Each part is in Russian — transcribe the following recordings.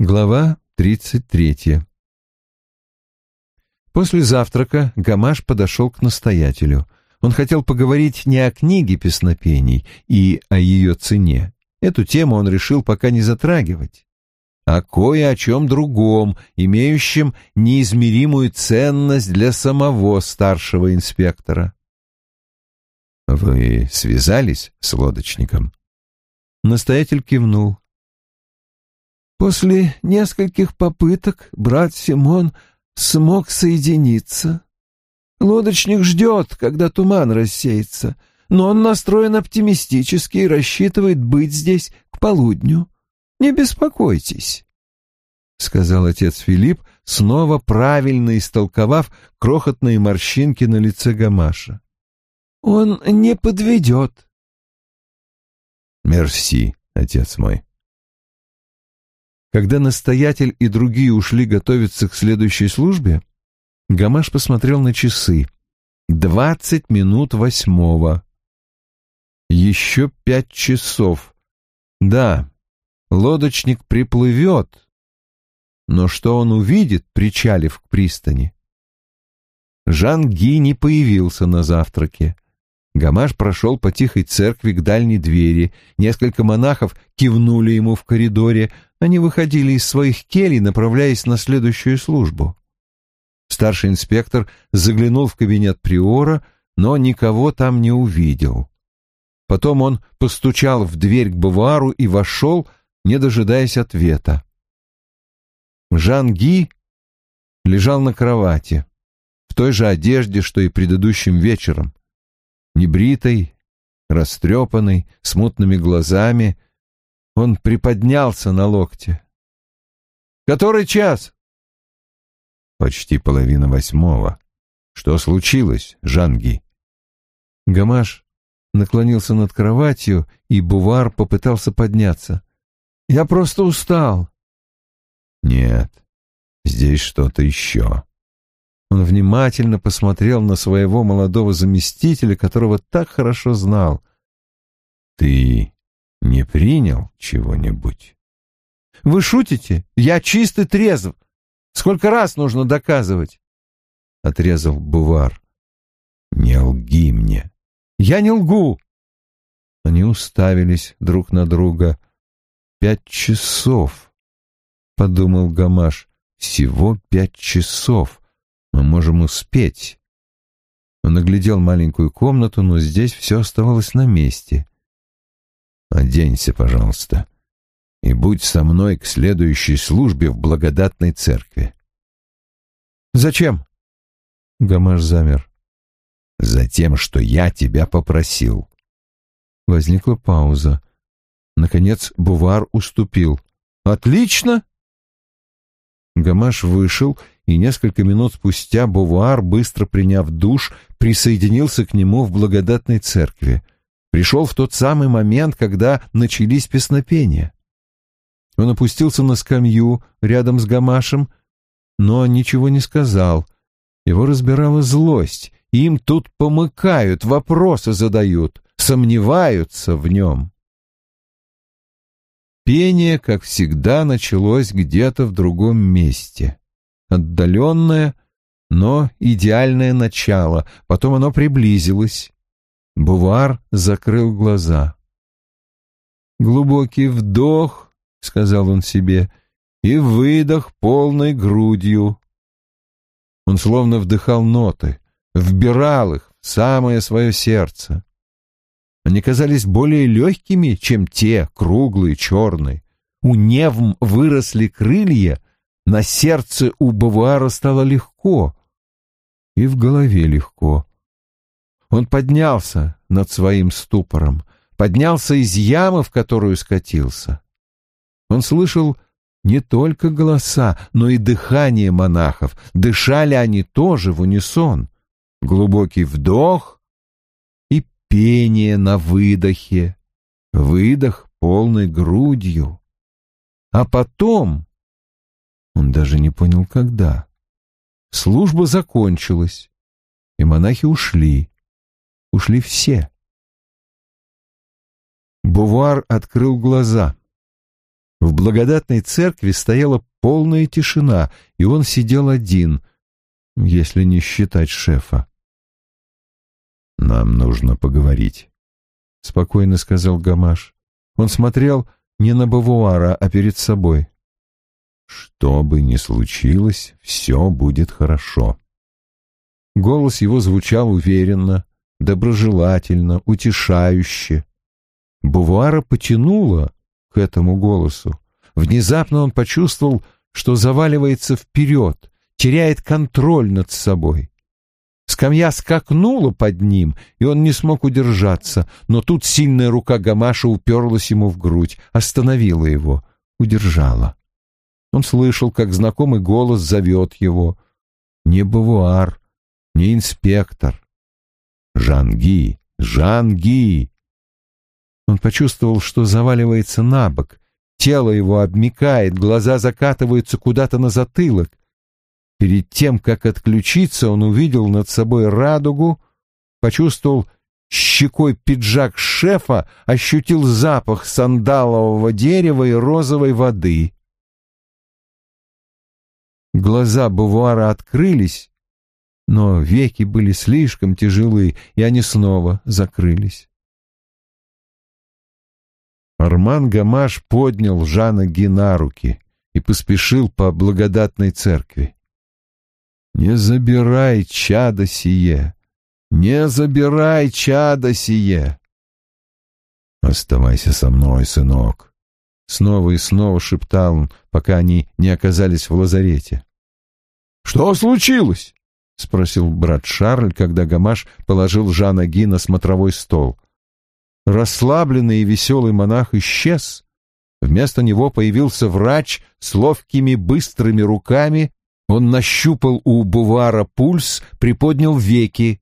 Глава 33 После завтрака Гамаш подошел к настоятелю. Он хотел поговорить не о книге песнопений и о ее цене. Эту тему он решил пока не затрагивать, а кое о чем другом, имеющем неизмеримую ценность для самого старшего инспектора. «Вы связались с лодочником?» Настоятель кивнул. После нескольких попыток брат Симон смог соединиться. Лодочник ждет, когда туман рассеется, но он настроен оптимистически и рассчитывает быть здесь к полудню. Не беспокойтесь, — сказал отец Филипп, снова правильно истолковав крохотные морщинки на лице Гамаша. Он не подведет. Мерси, отец мой. Когда настоятель и другие ушли готовиться к следующей службе, Гамаш посмотрел на часы. Двадцать минут восьмого. Еще пять часов. Да, лодочник приплывет, но что он увидит, причалив к пристани? Жан Ги не появился на завтраке. Гамаш прошел по тихой церкви к дальней двери. Несколько монахов кивнули ему в коридоре. Они выходили из своих келей, направляясь на следующую службу. Старший инспектор заглянул в кабинет приора, но никого там не увидел. Потом он постучал в дверь к бувару и вошел, не дожидаясь ответа. Жан Ги лежал на кровати, в той же одежде, что и предыдущим вечером небритый, растрепанный, с мутными глазами. Он приподнялся на локте. «Который час?» «Почти половина восьмого. Что случилось, Жанги?» Гамаш наклонился над кроватью, и Бувар попытался подняться. «Я просто устал». «Нет, здесь что-то еще». Он внимательно посмотрел на своего молодого заместителя, которого так хорошо знал. «Ты не принял чего-нибудь?» «Вы шутите? Я чистый трезв. Сколько раз нужно доказывать?» — отрезал Бувар. «Не лги мне». «Я не лгу». Они уставились друг на друга. «Пять часов», — подумал Гамаш. «Всего пять часов». Мы можем успеть. Он оглядел маленькую комнату, но здесь все оставалось на месте. Оденься, пожалуйста, и будь со мной к следующей службе в благодатной церкви. Зачем? Гамаш замер. Затем, что я тебя попросил. Возникла пауза. Наконец Бувар уступил. Отлично. Гамаш вышел и несколько минут спустя Бувуар, быстро приняв душ, присоединился к нему в благодатной церкви. Пришел в тот самый момент, когда начались песнопения. Он опустился на скамью рядом с Гамашем, но ничего не сказал. Его разбирала злость. Им тут помыкают, вопросы задают, сомневаются в нем. Пение, как всегда, началось где-то в другом месте отдаленное, но идеальное начало. Потом оно приблизилось. Бувар закрыл глаза. «Глубокий вдох», — сказал он себе, — «и выдох полной грудью». Он словно вдыхал ноты, вбирал их в самое свое сердце. Они казались более легкими, чем те, круглые, черные. У невм выросли крылья, на сердце у Бавуара стало легко, и в голове легко. Он поднялся над своим ступором, поднялся из ямы, в которую скатился. Он слышал не только голоса, но и дыхание монахов. Дышали они тоже в унисон. Глубокий вдох и пение на выдохе. Выдох полной грудью. А потом он даже не понял, когда. Служба закончилась, и монахи ушли. Ушли все. Бувар открыл глаза. В благодатной церкви стояла полная тишина, и он сидел один, если не считать шефа. «Нам нужно поговорить», — спокойно сказал Гамаш. Он смотрел не на Бавуара, а перед собой. «Что бы ни случилось, все будет хорошо». Голос его звучал уверенно, доброжелательно, утешающе. Бувуара потянуло к этому голосу. Внезапно он почувствовал, что заваливается вперед, теряет контроль над собой. Скамья скакнула под ним, и он не смог удержаться, но тут сильная рука Гамаша уперлась ему в грудь, остановила его, удержала. Он слышал, как знакомый голос зовет его. Не Бавуар, не инспектор. Жанги, Жанги. Он почувствовал, что заваливается на бок. Тело его обмикает, глаза закатываются куда-то на затылок. Перед тем, как отключиться, он увидел над собой радугу, почувствовал щекой пиджак шефа, ощутил запах сандалового дерева и розовой воды. Глаза Бувара открылись, но веки были слишком тяжелы, и они снова закрылись. Арман Гамаш поднял Жана Ги на руки и поспешил по благодатной церкви. «Не забирай чадо сие! Не забирай чадо сие!» «Оставайся со мной, сынок!» Снова и снова шептал он, пока они не оказались в лазарете. «Что случилось?» — спросил брат Шарль, когда Гамаш положил Жана Ги на смотровой стол. Расслабленный и веселый монах исчез. Вместо него появился врач с ловкими быстрыми руками. Он нащупал у Бувара пульс, приподнял веки.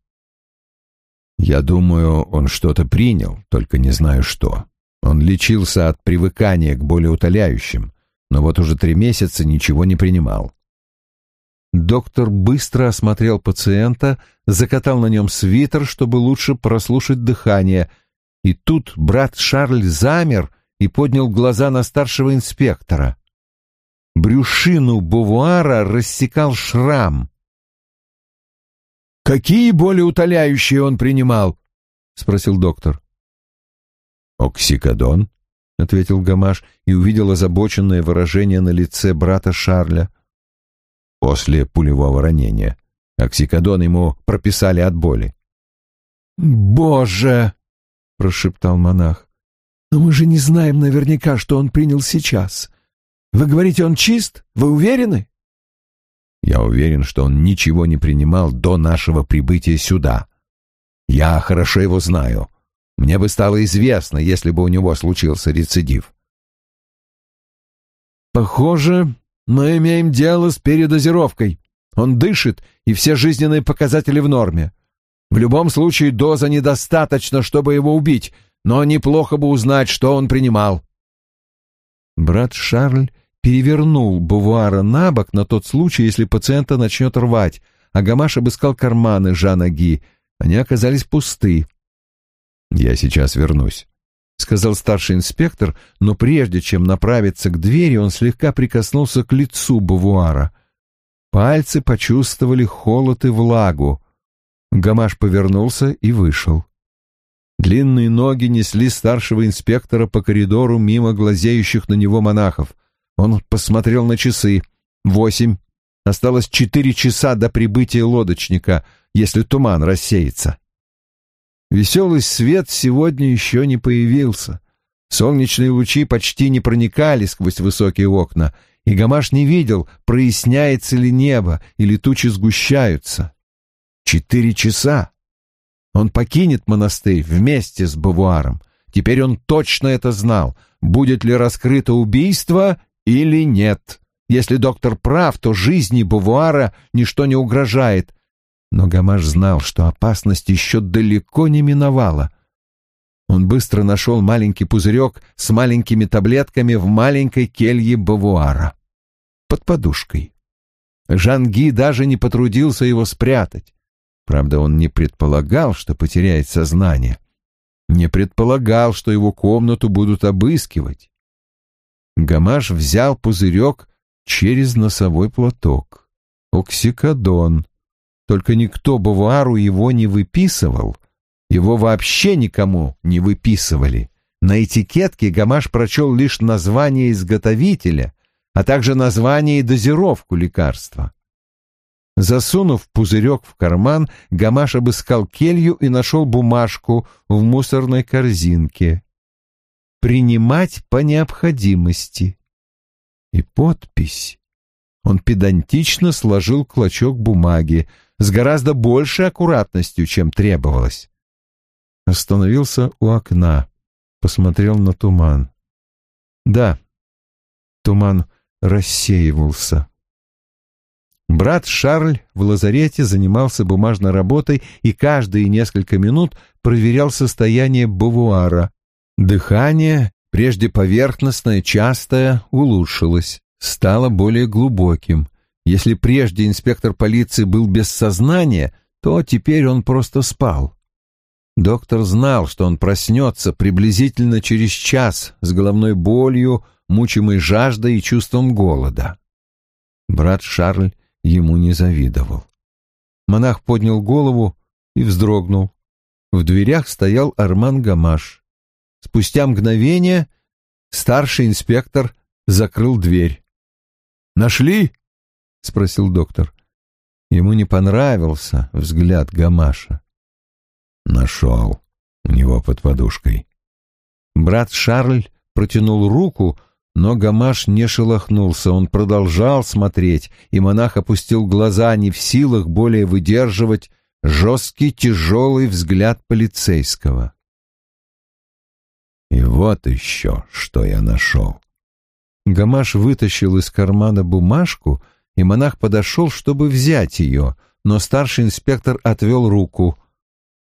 «Я думаю, он что-то принял, только не знаю что. Он лечился от привыкания к болеутоляющим, но вот уже три месяца ничего не принимал. Доктор быстро осмотрел пациента, закатал на нем свитер, чтобы лучше прослушать дыхание — и тут брат Шарль замер и поднял глаза на старшего инспектора. Брюшину Бувуара рассекал шрам. «Какие боли утоляющие он принимал?» — спросил доктор. «Оксикодон», — ответил Гамаш и увидел озабоченное выражение на лице брата Шарля. После пулевого ранения. Оксикодон ему прописали от боли. «Боже!» — прошептал монах. «Но мы же не знаем наверняка, что он принял сейчас. Вы говорите, он чист? Вы уверены?» «Я уверен, что он ничего не принимал до нашего прибытия сюда. Я хорошо его знаю. Мне бы стало известно, если бы у него случился рецидив». «Похоже, мы имеем дело с передозировкой. Он дышит, и все жизненные показатели в норме. В любом случае доза недостаточно, чтобы его убить, но неплохо бы узнать, что он принимал. Брат Шарль перевернул Бувуара на бок на тот случай, если пациента начнет рвать, а Гамаш обыскал карманы Жана Ги. Они оказались пусты. «Я сейчас вернусь», — сказал старший инспектор, но прежде чем направиться к двери, он слегка прикоснулся к лицу Бувуара. Пальцы почувствовали холод и влагу. Гамаш повернулся и вышел. Длинные ноги несли старшего инспектора по коридору мимо глазеющих на него монахов. Он посмотрел на часы. Восемь. Осталось четыре часа до прибытия лодочника, если туман рассеется. Веселый свет сегодня еще не появился. Солнечные лучи почти не проникали сквозь высокие окна, и Гамаш не видел, проясняется ли небо или тучи сгущаются. Четыре часа. Он покинет монастырь вместе с Бавуаром. Теперь он точно это знал, будет ли раскрыто убийство или нет. Если доктор прав, то жизни Бавуара ничто не угрожает. Но Гамаш знал, что опасность еще далеко не миновала. Он быстро нашел маленький пузырек с маленькими таблетками в маленькой келье Бавуара. Под подушкой. Жанги даже не потрудился его спрятать. Правда, он не предполагал, что потеряет сознание. Не предполагал, что его комнату будут обыскивать. Гамаш взял пузырек через носовой платок. Оксикодон. Только никто Бавуару его не выписывал. Его вообще никому не выписывали. На этикетке Гамаш прочел лишь название изготовителя, а также название и дозировку лекарства. Засунув пузырек в карман, Гамаш обыскал келью и нашел бумажку в мусорной корзинке. «Принимать по необходимости». И подпись. Он педантично сложил клочок бумаги с гораздо большей аккуратностью, чем требовалось. Остановился у окна, посмотрел на туман. Да, туман рассеивался. Брат Шарль в лазарете занимался бумажной работой и каждые несколько минут проверял состояние бавуара. Дыхание, прежде поверхностное, частое, улучшилось, стало более глубоким. Если прежде инспектор полиции был без сознания, то теперь он просто спал. Доктор знал, что он проснется приблизительно через час с головной болью, мучимой жаждой и чувством голода. Брат Шарль ему не завидовал. Монах поднял голову и вздрогнул. В дверях стоял Арман Гамаш. Спустя мгновение старший инспектор закрыл дверь. «Нашли?» — спросил доктор. Ему не понравился взгляд Гамаша. «Нашел. У него под подушкой». Брат Шарль протянул руку, но Гамаш не шелохнулся, он продолжал смотреть, и монах опустил глаза, не в силах более выдерживать жесткий тяжелый взгляд полицейского. «И вот еще, что я нашел». Гамаш вытащил из кармана бумажку, и монах подошел, чтобы взять ее, но старший инспектор отвел руку.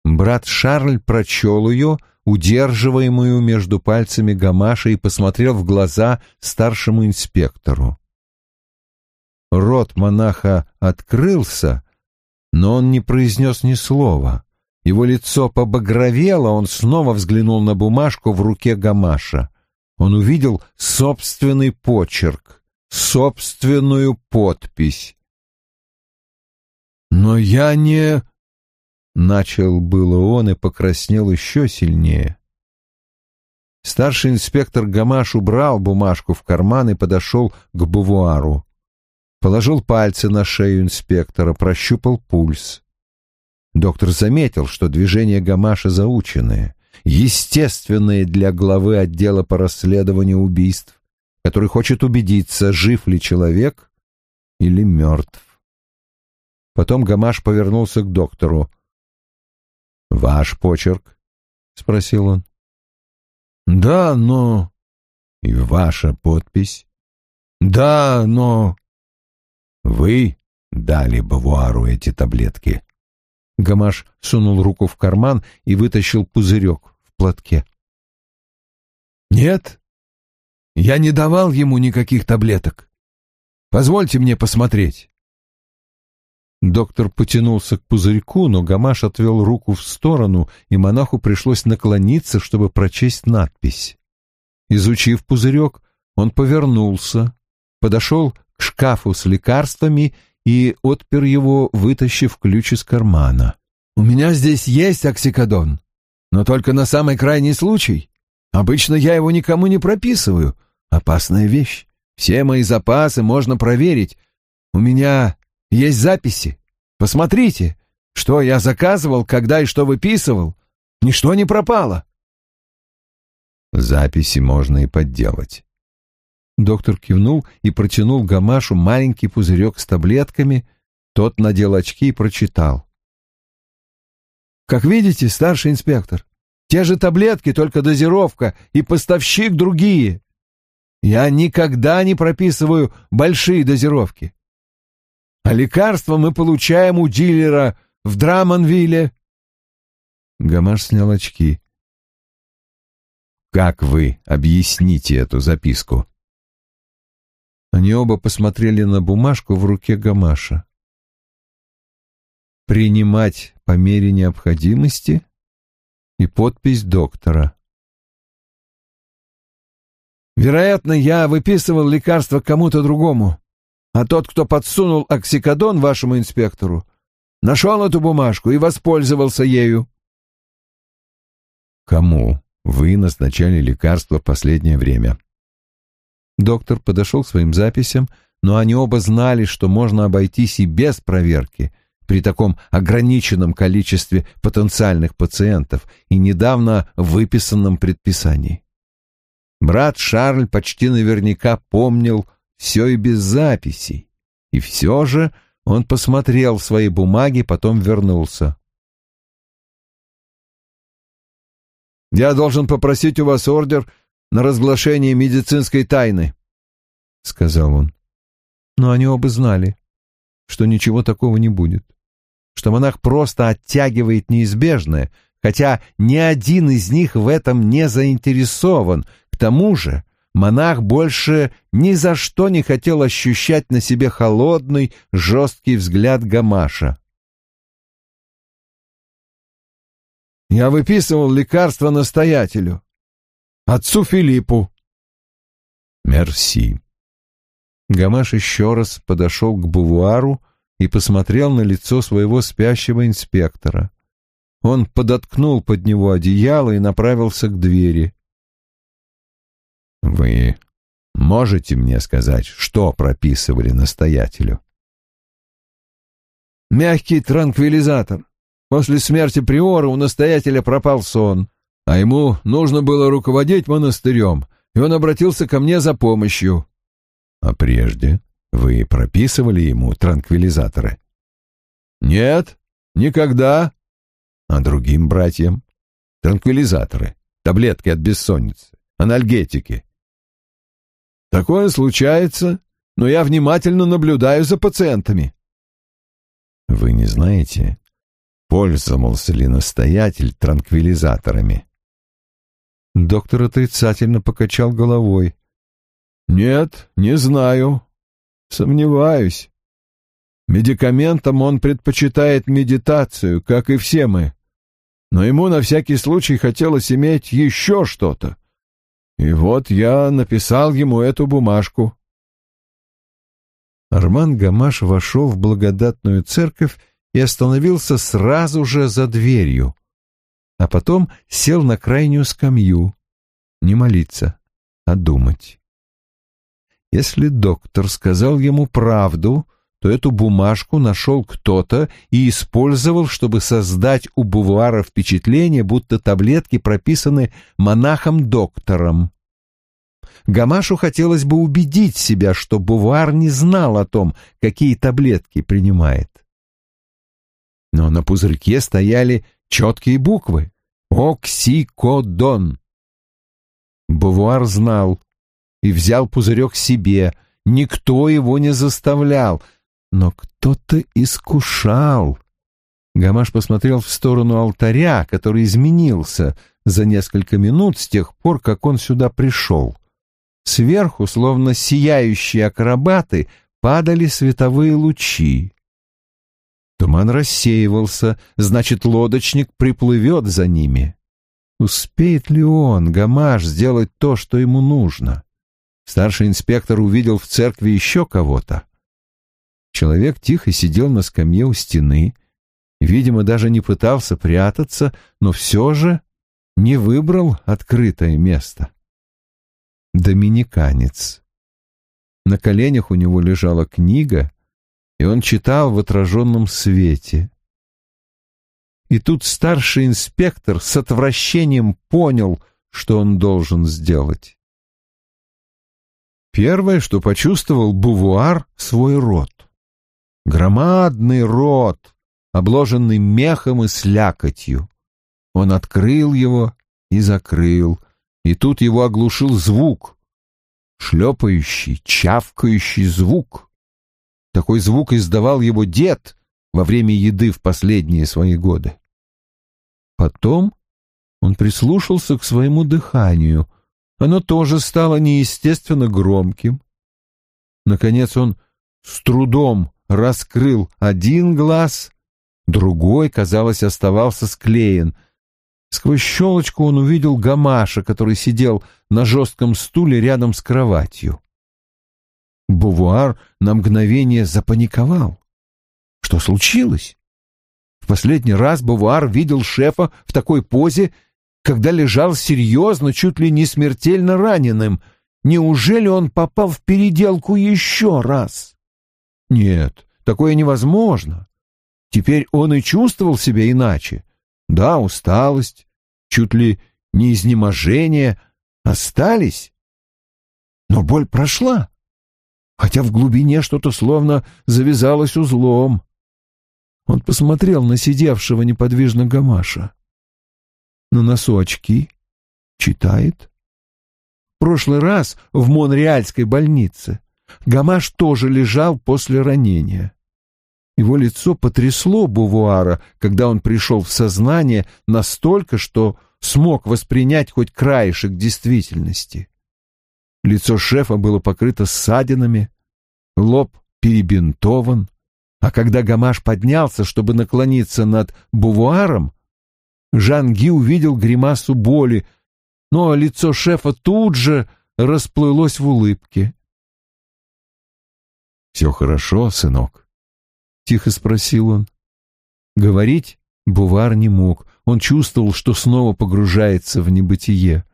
Брат Шарль прочел ее, удерживаемую между пальцами Гамаша, и посмотрел в глаза старшему инспектору. Рот монаха открылся, но он не произнес ни слова. Его лицо побагровело, он снова взглянул на бумажку в руке Гамаша. Он увидел собственный почерк, собственную подпись. «Но я не...» Начал было он и покраснел еще сильнее. Старший инспектор Гамаш убрал бумажку в карман и подошел к бувуару. Положил пальцы на шею инспектора, прощупал пульс. Доктор заметил, что движения Гамаша заученные, естественные для главы отдела по расследованию убийств, который хочет убедиться, жив ли человек или мертв. Потом Гамаш повернулся к доктору. «Ваш почерк?» — спросил он. «Да, но...» «И ваша подпись?» «Да, но...» «Вы дали Бавуару эти таблетки?» Гамаш сунул руку в карман и вытащил пузырек в платке. «Нет, я не давал ему никаких таблеток. Позвольте мне посмотреть». Доктор потянулся к пузырьку, но Гамаш отвел руку в сторону, и монаху пришлось наклониться, чтобы прочесть надпись. Изучив пузырек, он повернулся, подошел к шкафу с лекарствами и отпер его, вытащив ключ из кармана. «У меня здесь есть оксикодон, но только на самый крайний случай. Обычно я его никому не прописываю. Опасная вещь. Все мои запасы можно проверить. У меня есть записи. Посмотрите, что я заказывал, когда и что выписывал. Ничто не пропало. Записи можно и подделать. Доктор кивнул и протянул Гамашу маленький пузырек с таблетками. Тот надел очки и прочитал. «Как видите, старший инспектор, те же таблетки, только дозировка, и поставщик другие. Я никогда не прописываю большие дозировки а лекарства мы получаем у дилера в Драмонвилле. Гамаш снял очки. «Как вы объясните эту записку?» Они оба посмотрели на бумажку в руке Гамаша. «Принимать по мере необходимости» и подпись доктора. Вероятно, я выписывал лекарство кому-то другому, а тот, кто подсунул оксикодон вашему инспектору, нашел эту бумажку и воспользовался ею. Кому вы назначали лекарство в последнее время? Доктор подошел к своим записям, но они оба знали, что можно обойтись и без проверки при таком ограниченном количестве потенциальных пациентов и недавно выписанном предписании. Брат Шарль почти наверняка помнил все и без записей, и все же он посмотрел свои бумаги, потом вернулся. «Я должен попросить у вас ордер на разглашение медицинской тайны», — сказал он. Но они оба знали, что ничего такого не будет, что монах просто оттягивает неизбежное, хотя ни один из них в этом не заинтересован. К тому же монах больше ни за что не хотел ощущать на себе холодный, жесткий взгляд Гамаша. Я выписывал лекарства настоятелю. Отцу Филиппу. Мерси. Гамаш еще раз подошел к бувуару и посмотрел на лицо своего спящего инспектора. Он подоткнул под него одеяло и направился к двери. «Вы можете мне сказать, что прописывали настоятелю?» «Мягкий транквилизатор», После смерти приора у настоятеля пропал сон, а ему нужно было руководить монастырем, и он обратился ко мне за помощью. А прежде вы прописывали ему транквилизаторы? Нет, никогда. А другим братьям? Транквилизаторы, таблетки от бессонницы, анальгетики. Такое случается, но я внимательно наблюдаю за пациентами. Вы не знаете, пользовался ли настоятель транквилизаторами. Доктор отрицательно покачал головой. «Нет, не знаю. Сомневаюсь. Медикаментом он предпочитает медитацию, как и все мы. Но ему на всякий случай хотелось иметь еще что-то. И вот я написал ему эту бумажку». Арман Гамаш вошел в благодатную церковь и остановился сразу же за дверью, а потом сел на крайнюю скамью. Не молиться, а думать. Если доктор сказал ему правду, то эту бумажку нашел кто-то и использовал, чтобы создать у Бувара впечатление, будто таблетки прописаны монахом-доктором. Гамашу хотелось бы убедить себя, что Бувар не знал о том, какие таблетки принимает но на пузырьке стояли четкие буквы «Оксикодон». Бувуар знал и взял пузырек себе, никто его не заставлял, но кто-то искушал. Гамаш посмотрел в сторону алтаря, который изменился за несколько минут с тех пор, как он сюда пришел. Сверху, словно сияющие акробаты, падали световые лучи. Туман рассеивался, значит, лодочник приплывет за ними. Успеет ли он, Гамаш, сделать то, что ему нужно? Старший инспектор увидел в церкви еще кого-то. Человек тихо сидел на скамье у стены, видимо, даже не пытался прятаться, но все же не выбрал открытое место. Доминиканец. На коленях у него лежала книга, и он читал в отраженном свете. И тут старший инспектор с отвращением понял, что он должен сделать. Первое, что почувствовал Бувуар, свой рот. Громадный рот, обложенный мехом и слякотью. Он открыл его и закрыл, и тут его оглушил звук, шлепающий, чавкающий звук. Такой звук издавал его дед во время еды в последние свои годы. Потом он прислушался к своему дыханию. Оно тоже стало неестественно громким. Наконец он с трудом раскрыл один глаз, другой, казалось, оставался склеен. Сквозь щелочку он увидел Гамаша, который сидел на жестком стуле рядом с кроватью. Бувуар на мгновение запаниковал. Что случилось? В последний раз Бувуар видел шефа в такой позе, когда лежал серьезно, чуть ли не смертельно раненым. Неужели он попал в переделку еще раз? Нет, такое невозможно. Теперь он и чувствовал себя иначе. Да, усталость, чуть ли не изнеможение остались, но боль прошла, хотя в глубине что-то словно завязалось узлом. Он посмотрел на сидевшего неподвижно Гамаша. На носу очки, читает. Прошлый раз в Монреальской больнице Гамаш тоже лежал после ранения. Его лицо потрясло Бувуара, когда он пришел в сознание настолько, что смог воспринять хоть краешек действительности. Лицо шефа было покрыто ссадинами, лоб перебинтован, а когда Гамаш поднялся, чтобы наклониться над Бувуаром, Жанги увидел гримасу боли, но лицо шефа тут же расплылось в улыбке. «Все хорошо, сынок?» — тихо спросил он. Говорить Бувар не мог. Он чувствовал, что снова погружается в небытие.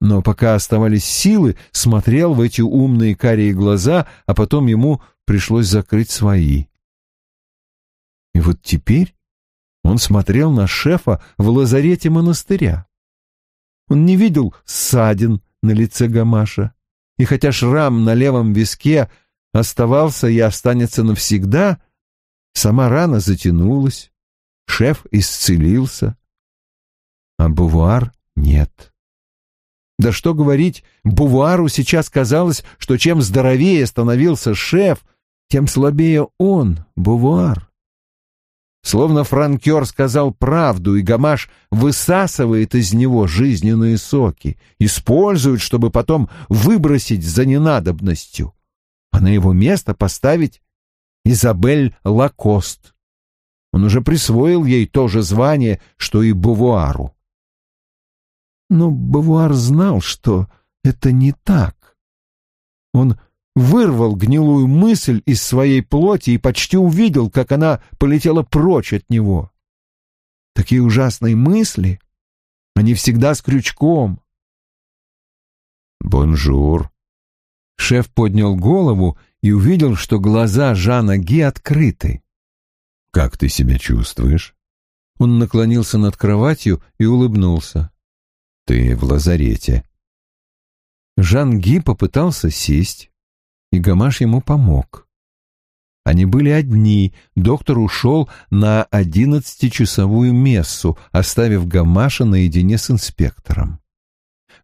Но пока оставались силы, смотрел в эти умные карие глаза, а потом ему пришлось закрыть свои. И вот теперь он смотрел на шефа в лазарете монастыря. Он не видел ссадин на лице Гамаша, и хотя шрам на левом виске оставался и останется навсегда, сама рана затянулась, шеф исцелился, а Бувуар нет. Да что говорить, Бувуару сейчас казалось, что чем здоровее становился шеф, тем слабее он, Бувуар. Словно франкер сказал правду, и Гамаш высасывает из него жизненные соки, использует, чтобы потом выбросить за ненадобностью, а на его место поставить Изабель Лакост. Он уже присвоил ей то же звание, что и Бувуару. Но Бувуар знал, что это не так. Он вырвал гнилую мысль из своей плоти и почти увидел, как она полетела прочь от него. Такие ужасные мысли, они всегда с крючком. «Бонжур!» Шеф поднял голову и увидел, что глаза Жана Ги открыты. «Как ты себя чувствуешь?» Он наклонился над кроватью и улыбнулся. «Ты в лазарете». Жан Ги попытался сесть и Гамаш ему помог. Они были одни, доктор ушел на одиннадцатичасовую мессу, оставив Гамаша наедине с инспектором.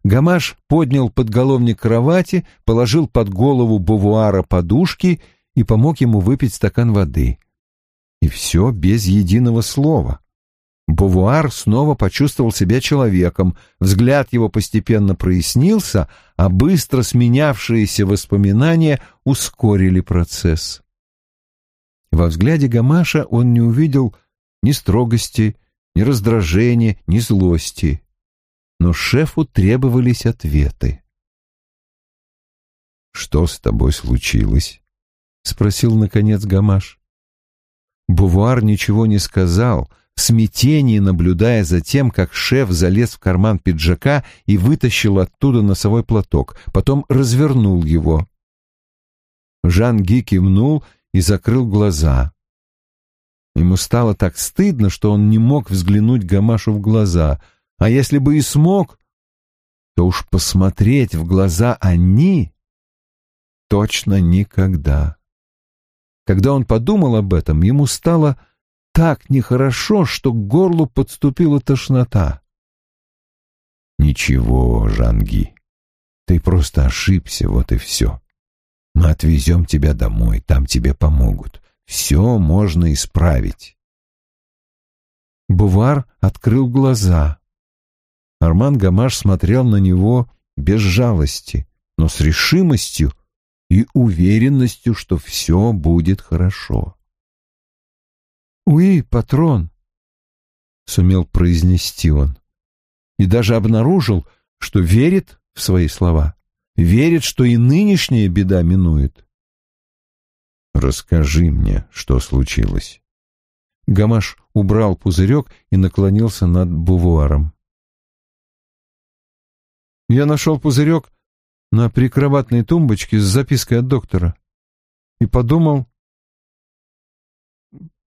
Гамаш поднял подголовник кровати, положил под голову Бувуара подушки и помог ему выпить стакан воды. И все без единого слова. Бувуар снова почувствовал себя человеком, взгляд его постепенно прояснился, а быстро сменявшиеся воспоминания ускорили процесс. Во взгляде Гамаша он не увидел ни строгости, ни раздражения, ни злости. Но шефу требовались ответы. «Что с тобой случилось?» — спросил, наконец, Гамаш. Бувуар ничего не сказал — в смятении наблюдая за тем, как шеф залез в карман пиджака и вытащил оттуда носовой платок, потом развернул его. Жан Ги кивнул и закрыл глаза. Ему стало так стыдно, что он не мог взглянуть Гамашу в глаза, а если бы и смог, то уж посмотреть в глаза они точно никогда. Когда он подумал об этом, ему стало так нехорошо, что к горлу подступила тошнота. «Ничего, Жанги, ты просто ошибся, вот и все. Мы отвезем тебя домой, там тебе помогут. Все можно исправить». Бувар открыл глаза. Арман Гамаш смотрел на него без жалости, но с решимостью и уверенностью, что все будет хорошо. «Уи, патрон!» — сумел произнести он. и даже обнаружил, что верит в свои слова, верит, что и нынешняя беда минует. «Расскажи мне, что случилось». Гамаш убрал пузырек и наклонился над бувуаром. Я нашел пузырек на прикроватной тумбочке с запиской от доктора и подумал...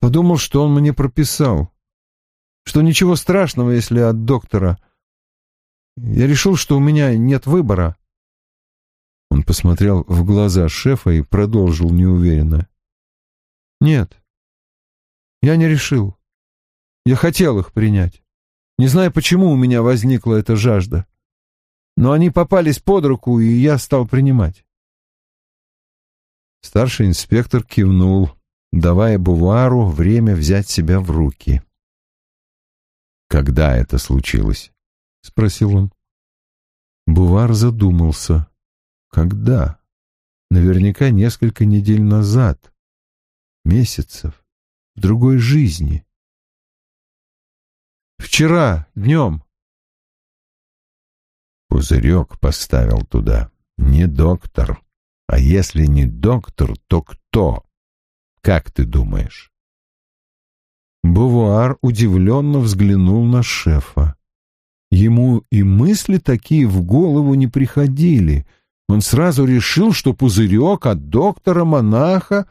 Подумал, что он мне прописал, что ничего страшного, если от доктора. Я решил, что у меня нет выбора. Он посмотрел в глаза шефа и продолжил неуверенно. «Нет, я не решил. Я хотел их принять. Не знаю, почему у меня возникла эта жажда. Но они попались под руку, и я стал принимать». Старший инспектор кивнул, давая Бувару время взять себя в руки. «Когда это случилось?» — спросил он. Бувар задумался. Когда? Наверняка несколько недель назад. Месяцев. В другой жизни. Вчера, днем. Пузырек поставил туда. Не доктор. А если не доктор, то кто? Как ты думаешь? Бувуар удивленно взглянул на шефа. Ему и мысли такие в голову не приходили — он сразу решил, что пузырек от доктора-монаха...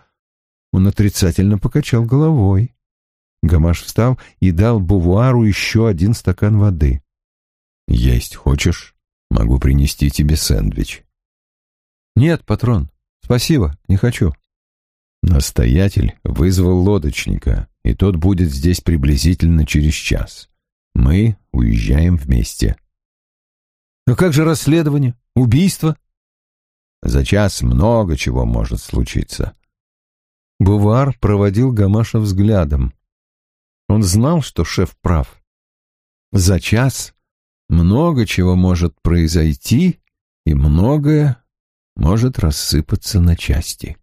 Он отрицательно покачал головой. Гамаш встал и дал Бувуару еще один стакан воды. «Есть хочешь? Могу принести тебе сэндвич». «Нет, патрон, спасибо, не хочу». Настоятель вызвал лодочника, и тот будет здесь приблизительно через час. Мы уезжаем вместе. «А как же расследование? Убийство?» За час много чего может случиться. Бувар проводил Гамаша взглядом. Он знал, что шеф прав. За час много чего может произойти, и многое может рассыпаться на части.